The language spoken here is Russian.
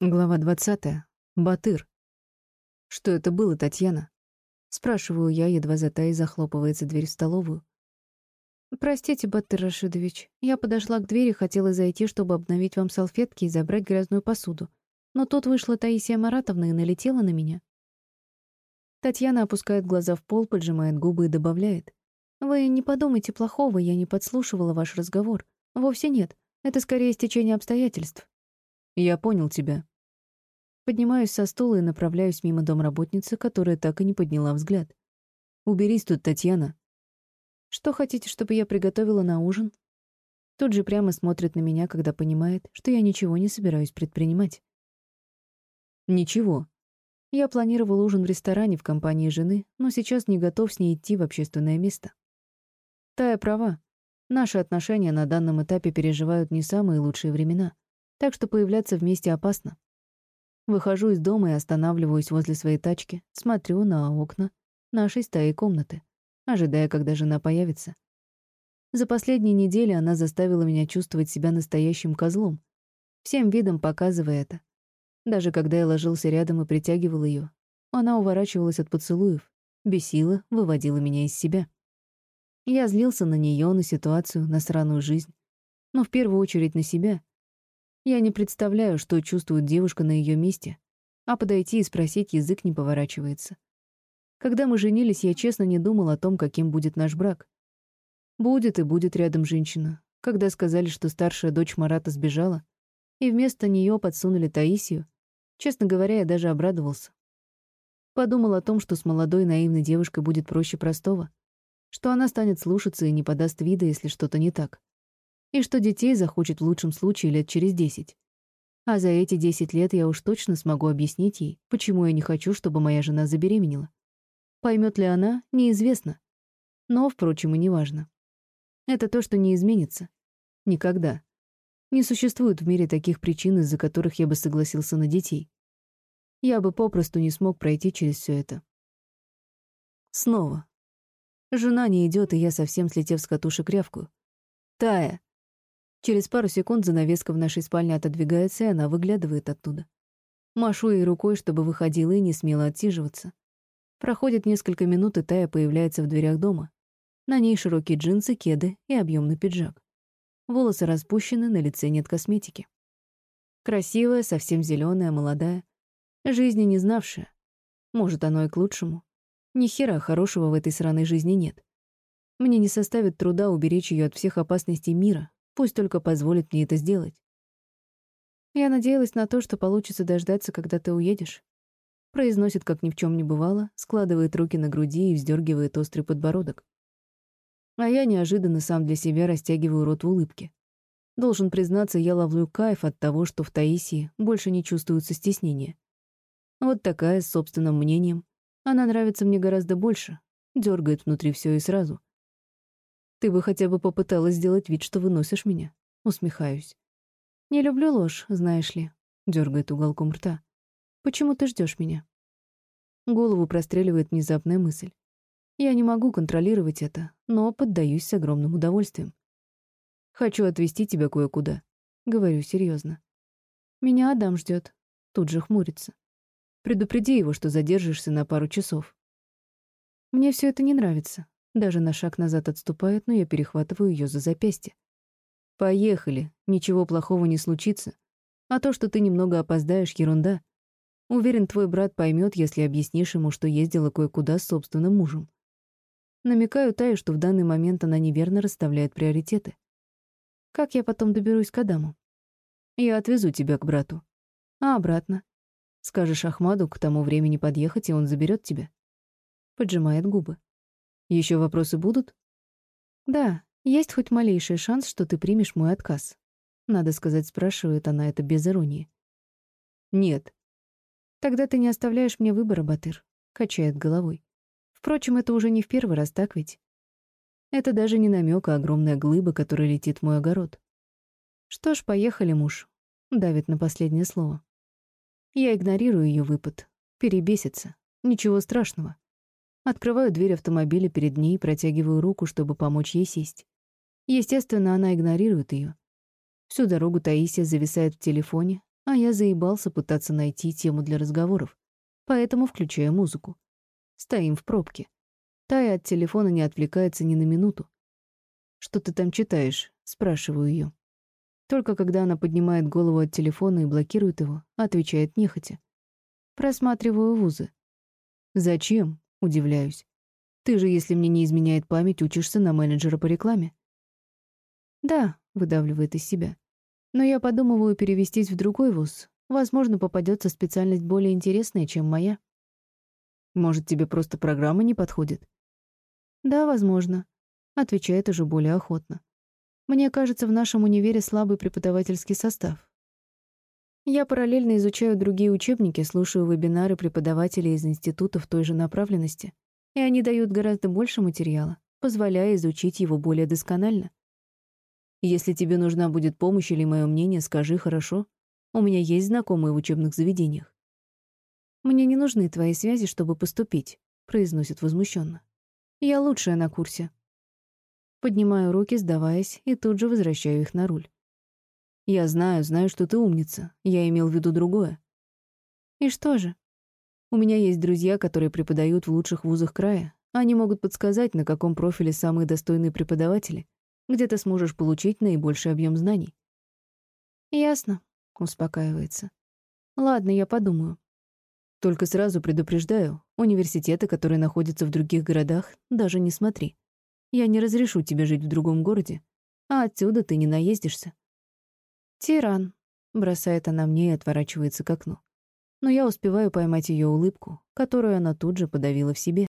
Глава 20. Батыр. Что это было, Татьяна? Спрашиваю я, едва за Таей захлопывается дверь в столовую. Простите, Батыр Рашидович, я подошла к двери, хотела зайти, чтобы обновить вам салфетки и забрать грязную посуду. Но тут вышла Таисия Маратовна и налетела на меня. Татьяна опускает глаза в пол, поджимает губы и добавляет. «Вы не подумайте плохого, я не подслушивала ваш разговор. Вовсе нет. Это скорее стечение обстоятельств. Я понял тебя. Поднимаюсь со стула и направляюсь мимо домработницы, которая так и не подняла взгляд. Уберись тут, Татьяна. Что хотите, чтобы я приготовила на ужин? Тут же прямо смотрит на меня, когда понимает, что я ничего не собираюсь предпринимать. Ничего. Я планировал ужин в ресторане в компании жены, но сейчас не готов с ней идти в общественное место. Тая права. Наши отношения на данном этапе переживают не самые лучшие времена так что появляться вместе опасно. Выхожу из дома и останавливаюсь возле своей тачки, смотрю на окна нашей стаи комнаты, ожидая, когда жена появится. За последние недели она заставила меня чувствовать себя настоящим козлом, всем видом показывая это. Даже когда я ложился рядом и притягивал ее, она уворачивалась от поцелуев, бесила, выводила меня из себя. Я злился на нее, на ситуацию, на сраную жизнь, но в первую очередь на себя — я не представляю, что чувствует девушка на ее месте, а подойти и спросить язык не поворачивается. Когда мы женились, я честно не думал о том, каким будет наш брак. Будет и будет рядом женщина. Когда сказали, что старшая дочь Марата сбежала, и вместо нее подсунули Таисию, честно говоря, я даже обрадовался. Подумал о том, что с молодой наивной девушкой будет проще простого, что она станет слушаться и не подаст вида, если что-то не так и что детей захочет в лучшем случае лет через десять. А за эти десять лет я уж точно смогу объяснить ей, почему я не хочу, чтобы моя жена забеременела. Поймет ли она, неизвестно. Но, впрочем, и не важно. Это то, что не изменится. Никогда. Не существует в мире таких причин, из-за которых я бы согласился на детей. Я бы попросту не смог пройти через все это. Снова. Жена не идет, и я совсем слетев с катушек рявкую. «Тая, Через пару секунд занавеска в нашей спальне отодвигается, и она выглядывает оттуда. Машу ей рукой, чтобы выходила и не смела отсиживаться. Проходит несколько минут, и Тая появляется в дверях дома. На ней широкие джинсы, кеды и объемный пиджак. Волосы распущены, на лице нет косметики. Красивая, совсем зеленая, молодая. Жизни не знавшая. Может, оно и к лучшему. Ни хера хорошего в этой сраной жизни нет. Мне не составит труда уберечь ее от всех опасностей мира, Пусть только позволит мне это сделать. Я надеялась на то, что получится дождаться, когда ты уедешь. Произносит, как ни в чем не бывало, складывает руки на груди и вздергивает острый подбородок. А я неожиданно сам для себя растягиваю рот в улыбке. Должен признаться, я ловлю кайф от того, что в Таисии больше не чувствуется стеснения. Вот такая, с собственным мнением. Она нравится мне гораздо больше, дергает внутри все и сразу. Ты бы хотя бы попыталась сделать вид, что выносишь меня. Усмехаюсь. Не люблю ложь, знаешь ли. Дергает уголком рта. Почему ты ждешь меня? Голову простреливает внезапная мысль. Я не могу контролировать это, но поддаюсь с огромным удовольствием. Хочу отвезти тебя кое-куда. Говорю серьезно. Меня Адам ждет. Тут же хмурится. Предупреди его, что задержишься на пару часов. Мне все это не нравится. Даже на шаг назад отступает, но я перехватываю ее за запястье. «Поехали, ничего плохого не случится. А то, что ты немного опоздаешь, ерунда. Уверен, твой брат поймет, если объяснишь ему, что ездила кое-куда с собственным мужем. Намекаю Тае, что в данный момент она неверно расставляет приоритеты. Как я потом доберусь к Адаму? Я отвезу тебя к брату. А обратно? Скажешь Ахмаду к тому времени подъехать, и он заберет тебя. Поджимает губы. Еще вопросы будут? Да, есть хоть малейший шанс, что ты примешь мой отказ. Надо сказать, спрашивает она это без иронии. Нет. Тогда ты не оставляешь мне выбора, Батыр. Качает головой. Впрочем, это уже не в первый раз, так ведь? Это даже не намек, а огромная глыба, которая летит в мой огород. Что ж, поехали, муж. Давит на последнее слово. Я игнорирую ее выпад. Перебесится. Ничего страшного. Открываю дверь автомобиля перед ней и протягиваю руку, чтобы помочь ей сесть. Естественно, она игнорирует ее. Всю дорогу Таисия зависает в телефоне, а я заебался пытаться найти тему для разговоров, поэтому включаю музыку. Стоим в пробке. Тая от телефона не отвлекается ни на минуту. «Что ты там читаешь?» — спрашиваю ее. Только когда она поднимает голову от телефона и блокирует его, отвечает нехотя. «Просматриваю вузы». «Зачем?» — удивляюсь. «Ты же, если мне не изменяет память, учишься на менеджера по рекламе». «Да», — выдавливает из себя. «Но я подумываю перевестись в другой вуз. Возможно, попадется специальность более интересная, чем моя». «Может, тебе просто программа не подходит?» «Да, возможно», — отвечает уже более охотно. «Мне кажется, в нашем универе слабый преподавательский состав. Я параллельно изучаю другие учебники, слушаю вебинары преподавателей из институтов той же направленности, и они дают гораздо больше материала, позволяя изучить его более досконально. Если тебе нужна будет помощь или мое мнение, скажи хорошо. У меня есть знакомые в учебных заведениях. Мне не нужны твои связи, чтобы поступить, произносит возмущенно. Я лучшая на курсе. Поднимаю руки, сдаваясь, и тут же возвращаю их на руль. Я знаю, знаю, что ты умница. Я имел в виду другое. И что же? У меня есть друзья, которые преподают в лучших вузах края. Они могут подсказать, на каком профиле самые достойные преподаватели, где ты сможешь получить наибольший объем знаний. Ясно, успокаивается. Ладно, я подумаю. Только сразу предупреждаю, университеты, которые находятся в других городах, даже не смотри. Я не разрешу тебе жить в другом городе, а отсюда ты не наездишься. Тиран, бросает она мне и отворачивается к окну. Но я успеваю поймать ее улыбку, которую она тут же подавила в себе.